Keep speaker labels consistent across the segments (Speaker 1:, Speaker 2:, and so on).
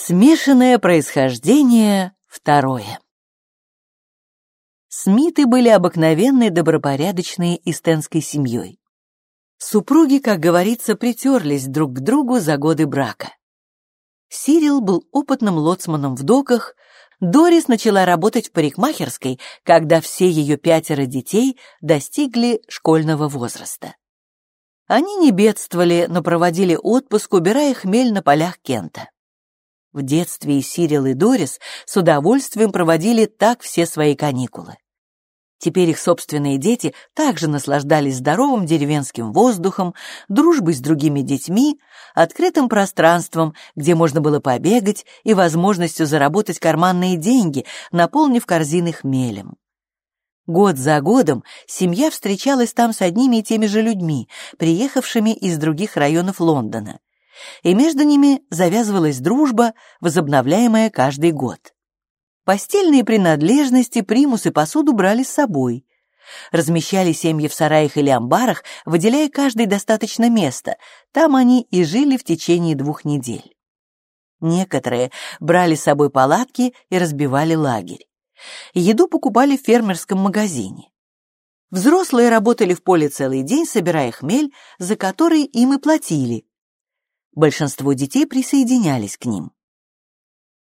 Speaker 1: Смешанное происхождение второе. Смиты были обыкновенной добропорядочной истенской семьей. Супруги, как говорится, притерлись друг к другу за годы брака. Сирил был опытным лоцманом в доках, Дорис начала работать в парикмахерской, когда все ее пятеро детей достигли школьного возраста. Они не бедствовали, но проводили отпуск, убирая хмель на полях Кента. В детстве и Сирил, и Дорис с удовольствием проводили так все свои каникулы. Теперь их собственные дети также наслаждались здоровым деревенским воздухом, дружбой с другими детьми, открытым пространством, где можно было побегать, и возможностью заработать карманные деньги, наполнив корзины хмелем. Год за годом семья встречалась там с одними и теми же людьми, приехавшими из других районов Лондона. И между ними завязывалась дружба, возобновляемая каждый год. Постельные принадлежности, примус и посуду брали с собой. Размещали семьи в сараях или амбарах, выделяя каждый достаточно места. Там они и жили в течение двух недель. Некоторые брали с собой палатки и разбивали лагерь. Еду покупали в фермерском магазине. Взрослые работали в поле целый день, собирая хмель, за который им и платили. Большинство детей присоединялись к ним.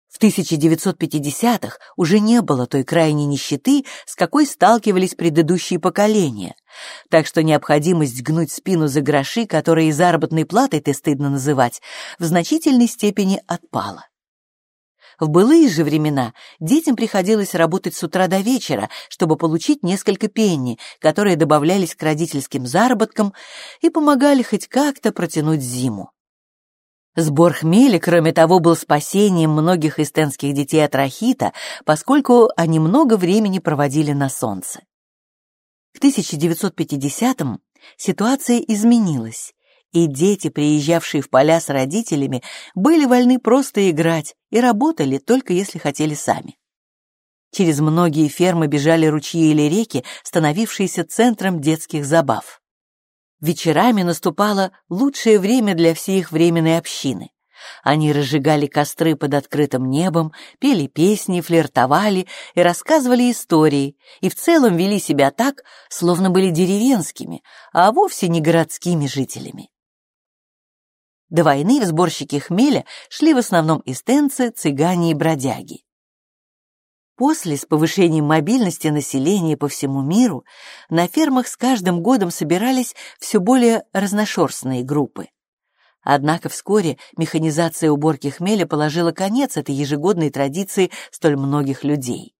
Speaker 1: В 1950-х уже не было той крайней нищеты, с какой сталкивались предыдущие поколения, так что необходимость гнуть спину за гроши, которые заработной платой-то стыдно называть, в значительной степени отпала. В былые же времена детям приходилось работать с утра до вечера, чтобы получить несколько пенни, которые добавлялись к родительским заработкам и помогали хоть как-то протянуть зиму. Сбор хмеля, кроме того, был спасением многих эстенских детей от рахита, поскольку они много времени проводили на солнце. К 1950-м ситуация изменилась, и дети, приезжавшие в поля с родителями, были вольны просто играть и работали только если хотели сами. Через многие фермы бежали ручьи или реки, становившиеся центром детских забав. Вечерами наступало лучшее время для всей их временной общины. Они разжигали костры под открытым небом, пели песни, флиртовали и рассказывали истории, и в целом вели себя так, словно были деревенскими, а вовсе не городскими жителями. До войны в сборщики хмеля шли в основном эстенцы, цыгане и бродяги. После, с повышением мобильности населения по всему миру, на фермах с каждым годом собирались все более разношерстные группы. Однако вскоре механизация уборки хмеля положила конец этой ежегодной традиции столь многих людей.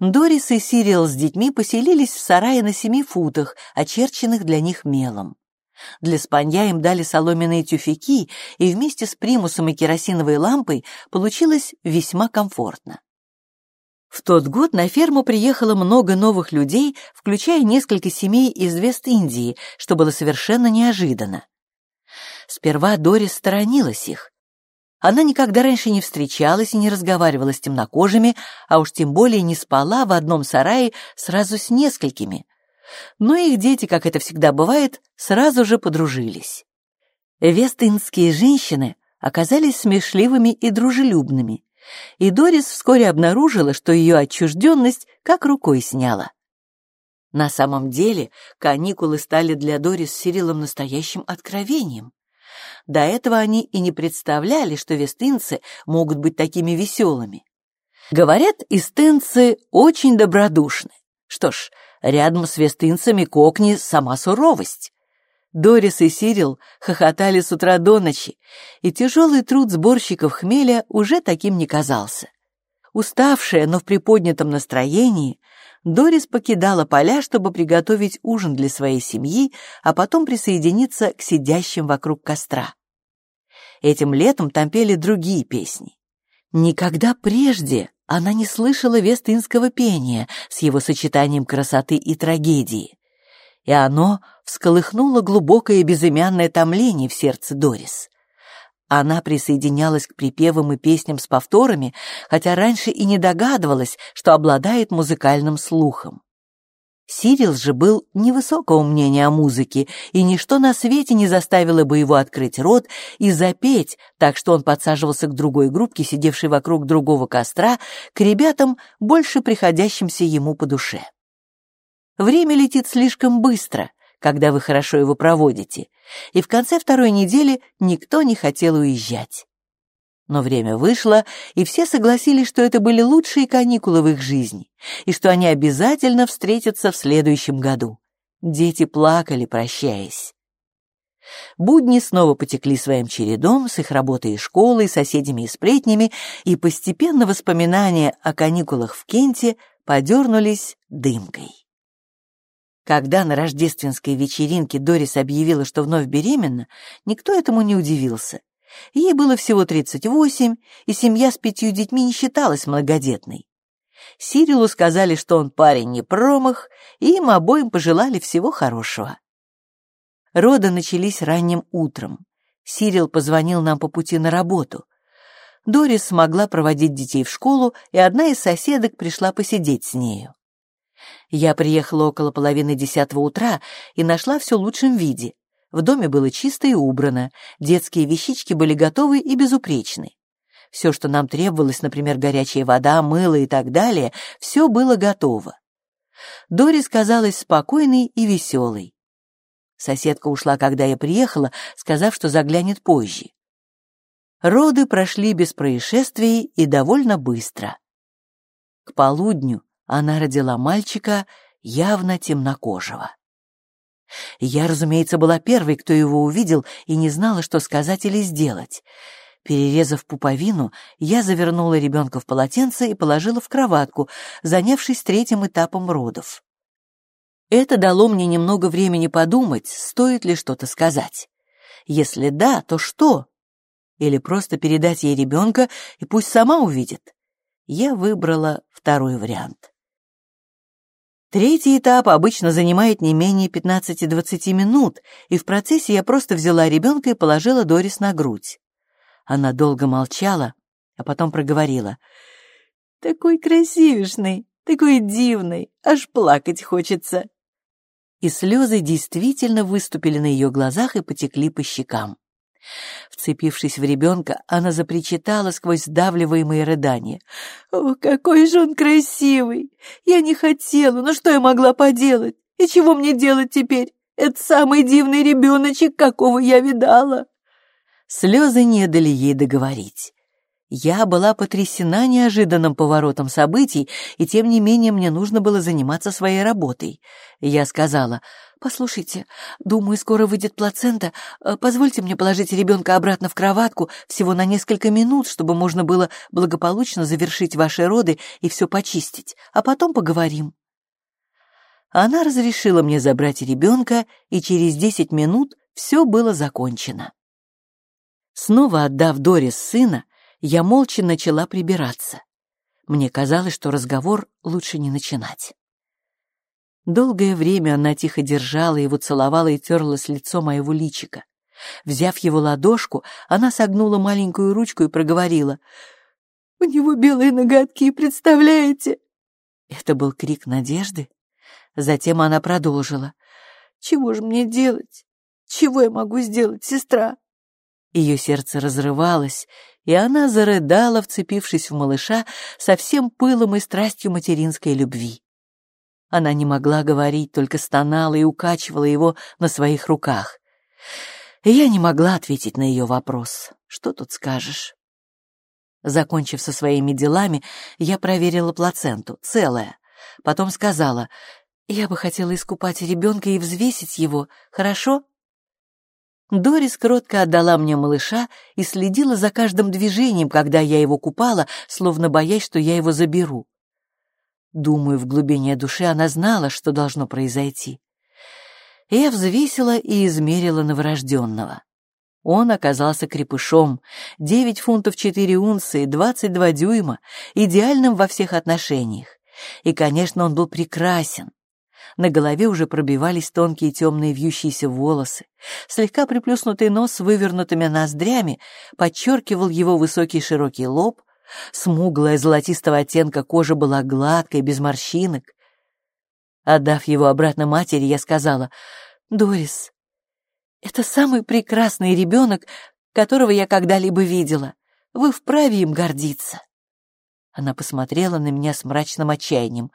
Speaker 1: Дорис и Сириэл с детьми поселились в сарае на семи футах, очерченных для них мелом. Для спанья им дали соломенные тюфяки, и вместе с примусом и керосиновой лампой получилось весьма комфортно. В тот год на ферму приехало много новых людей, включая несколько семей из Вест-Индии, что было совершенно неожиданно. Сперва Дорис сторонилась их. Она никогда раньше не встречалась и не разговаривала с темнокожими, а уж тем более не спала в одном сарае сразу с несколькими. Но их дети, как это всегда бывает, сразу же подружились. Вестинские женщины оказались смешливыми и дружелюбными и Дорис вскоре обнаружила, что ее отчужденность как рукой сняла. На самом деле каникулы стали для Дорис с Сирилом настоящим откровением. До этого они и не представляли, что вестынцы могут быть такими веселыми. Говорят, истынцы очень добродушны. Что ж, рядом с вестынцами кокни сама суровость. Дорис и Сирил хохотали с утра до ночи, и тяжелый труд сборщиков хмеля уже таким не казался. Уставшая, но в приподнятом настроении, Дорис покидала поля, чтобы приготовить ужин для своей семьи, а потом присоединиться к сидящим вокруг костра. Этим летом там пели другие песни. Никогда прежде она не слышала вестинского пения с его сочетанием красоты и трагедии и оно всколыхнуло глубокое безымянное томление в сердце Дорис. Она присоединялась к припевам и песням с повторами, хотя раньше и не догадывалась, что обладает музыкальным слухом. Сирил же был невысокого мнения о музыке, и ничто на свете не заставило бы его открыть рот и запеть, так что он подсаживался к другой группке, сидевшей вокруг другого костра, к ребятам, больше приходящимся ему по душе. Время летит слишком быстро, когда вы хорошо его проводите, и в конце второй недели никто не хотел уезжать. Но время вышло, и все согласились, что это были лучшие каникулы в их жизни, и что они обязательно встретятся в следующем году. Дети плакали, прощаясь. Будни снова потекли своим чередом с их работой и школой, соседями и сплетнями, и постепенно воспоминания о каникулах в Кенте подернулись дымкой. Когда на рождественской вечеринке Дорис объявила, что вновь беременна, никто этому не удивился. Ей было всего 38, и семья с пятью детьми не считалась многодетной. Сирилу сказали, что он парень не промах, и им обоим пожелали всего хорошего. Роды начались ранним утром. Сирил позвонил нам по пути на работу. Дорис смогла проводить детей в школу, и одна из соседок пришла посидеть с нею. Я приехала около половины десятого утра и нашла все в лучшем виде. В доме было чисто и убрано, детские вещички были готовы и безупречны. Все, что нам требовалось, например, горячая вода, мыло и так далее, все было готово. Дорис казалась спокойной и веселой. Соседка ушла, когда я приехала, сказав, что заглянет позже. Роды прошли без происшествий и довольно быстро. К полудню она родила мальчика явно темнокожего. Я, разумеется, была первой, кто его увидел, и не знала, что сказать или сделать. Перерезав пуповину, я завернула ребенка в полотенце и положила в кроватку, занявшись третьим этапом родов. Это дало мне немного времени подумать, стоит ли что-то сказать. Если да, то что? Или просто передать ей ребенка, и пусть сама увидит? Я выбрала второй вариант. Третий этап обычно занимает не менее 15-20 минут, и в процессе я просто взяла ребенка и положила Дорис на грудь. Она долго молчала, а потом проговорила. «Такой красивешный, такой дивный, аж плакать хочется». И слезы действительно выступили на ее глазах и потекли по щекам. Вцепившись в ребенка, она запричитала сквозь сдавливаемые рыдания. «О, какой же он красивый! Я не хотела, но что я могла поделать? И чего мне делать теперь? Это самый дивный ребеночек, какого я видала!» Слезы не дали ей договорить. Я была потрясена неожиданным поворотом событий, и тем не менее мне нужно было заниматься своей работой. Я сказала, «Послушайте, думаю, скоро выйдет плацента. Э, позвольте мне положить ребенка обратно в кроватку всего на несколько минут, чтобы можно было благополучно завершить ваши роды и все почистить, а потом поговорим». Она разрешила мне забрать ребенка, и через десять минут все было закончено. Снова отдав Дорис сына, я молча начала прибираться. Мне казалось, что разговор лучше не начинать. Долгое время она тихо держала его, целовала и терла с лицо моего личика. Взяв его ладошку, она согнула маленькую ручку и проговорила. «У него белые ноготки, представляете?» Это был крик надежды. Затем она продолжила. «Чего же мне делать? Чего я могу сделать, сестра?» Ее сердце разрывалось, и она зарыдала, вцепившись в малыша со всем пылом и страстью материнской любви. Она не могла говорить, только стонала и укачивала его на своих руках. Я не могла ответить на ее вопрос. Что тут скажешь? Закончив со своими делами, я проверила плаценту, целая. Потом сказала, я бы хотела искупать ребенка и взвесить его, хорошо? Дорис кротко отдала мне малыша и следила за каждым движением, когда я его купала, словно боясь, что я его заберу. Думаю, в глубине души она знала, что должно произойти. Я взвесила и измерила новорожденного. Он оказался крепышом, 9 фунтов 4 унции, 22 дюйма, идеальным во всех отношениях. И, конечно, он был прекрасен. На голове уже пробивались тонкие темные вьющиеся волосы. Слегка приплюснутый нос с вывернутыми ноздрями подчеркивал его высокий широкий лоб. Смуглая золотистого оттенка кожа была гладкой, без морщинок. Отдав его обратно матери, я сказала, «Дорис, это самый прекрасный ребенок, которого я когда-либо видела. Вы вправе им гордиться». Она посмотрела на меня с мрачным отчаянием.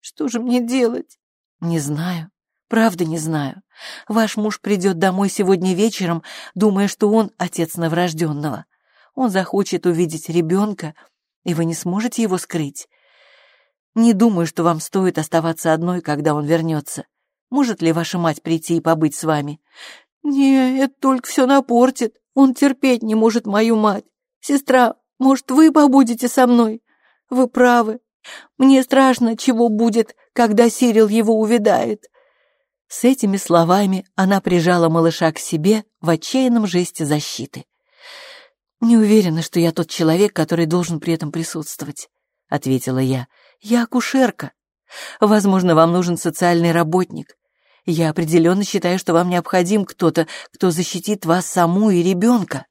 Speaker 1: «Что же мне делать?» «Не знаю. Правда не знаю. Ваш муж придет домой сегодня вечером, думая, что он отец новорожденного. Он захочет увидеть ребенка, и вы не сможете его скрыть. Не думаю, что вам стоит оставаться одной, когда он вернется. Может ли ваша мать прийти и побыть с вами? Не, это только все напортит. Он терпеть не может мою мать. Сестра, может, вы побудете со мной? Вы правы. Мне страшно, чего будет, когда Сирил его увидает. С этими словами она прижала малыша к себе в отчаянном жесте защиты. «Не уверена, что я тот человек, который должен при этом присутствовать», — ответила я. «Я акушерка. Возможно, вам нужен социальный работник. Я определенно считаю, что вам необходим кто-то, кто защитит вас саму и ребенка».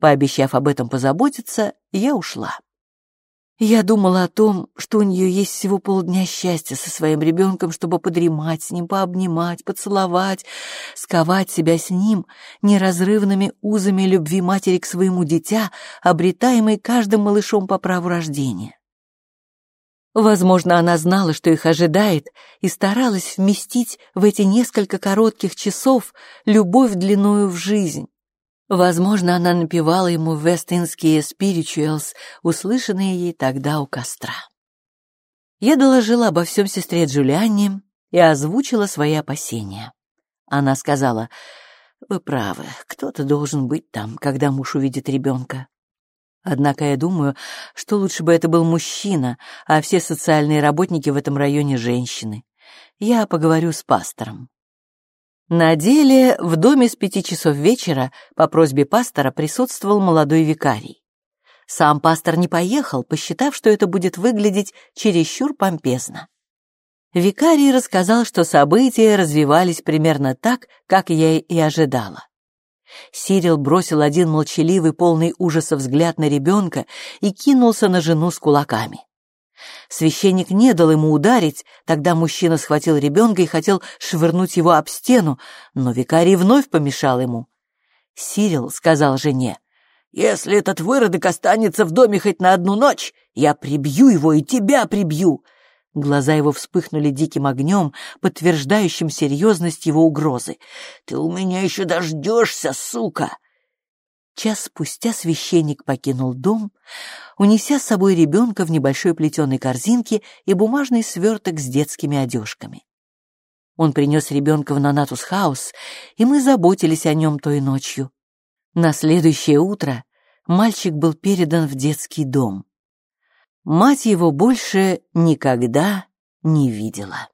Speaker 1: Пообещав об этом позаботиться, я ушла. Я думала о том, что у нее есть всего полдня счастья со своим ребенком, чтобы подремать с ним, пообнимать, поцеловать, сковать себя с ним неразрывными узами любви матери к своему дитя, обретаемой каждым малышом по праву рождения. Возможно, она знала, что их ожидает, и старалась вместить в эти несколько коротких часов любовь длиною в жизнь, Возможно, она напевала ему вестинские спиричуэлс, услышанные ей тогда у костра. Я доложила обо всем сестре Джулианне и озвучила свои опасения. Она сказала, «Вы правы, кто-то должен быть там, когда муж увидит ребенка. Однако я думаю, что лучше бы это был мужчина, а все социальные работники в этом районе — женщины. Я поговорю с пастором». На деле в доме с пяти часов вечера по просьбе пастора присутствовал молодой викарий. Сам пастор не поехал, посчитав, что это будет выглядеть чересчур помпезно. Викарий рассказал, что события развивались примерно так, как я и ожидала. Сирил бросил один молчаливый, полный ужаса взгляд на ребенка и кинулся на жену с кулаками. Священник не дал ему ударить, тогда мужчина схватил ребенка и хотел швырнуть его об стену, но викарий вновь помешал ему. Сирил сказал жене, «Если этот выродок останется в доме хоть на одну ночь, я прибью его и тебя прибью!» Глаза его вспыхнули диким огнем, подтверждающим серьезность его угрозы. «Ты у меня еще дождешься, сука!» Час спустя священник покинул дом, унеся с собой ребенка в небольшой плетеной корзинке и бумажный сверток с детскими одежками. Он принес ребенка в Нанатус Хаус, и мы заботились о нем той ночью. На следующее утро мальчик был передан в детский дом. Мать его больше никогда не видела.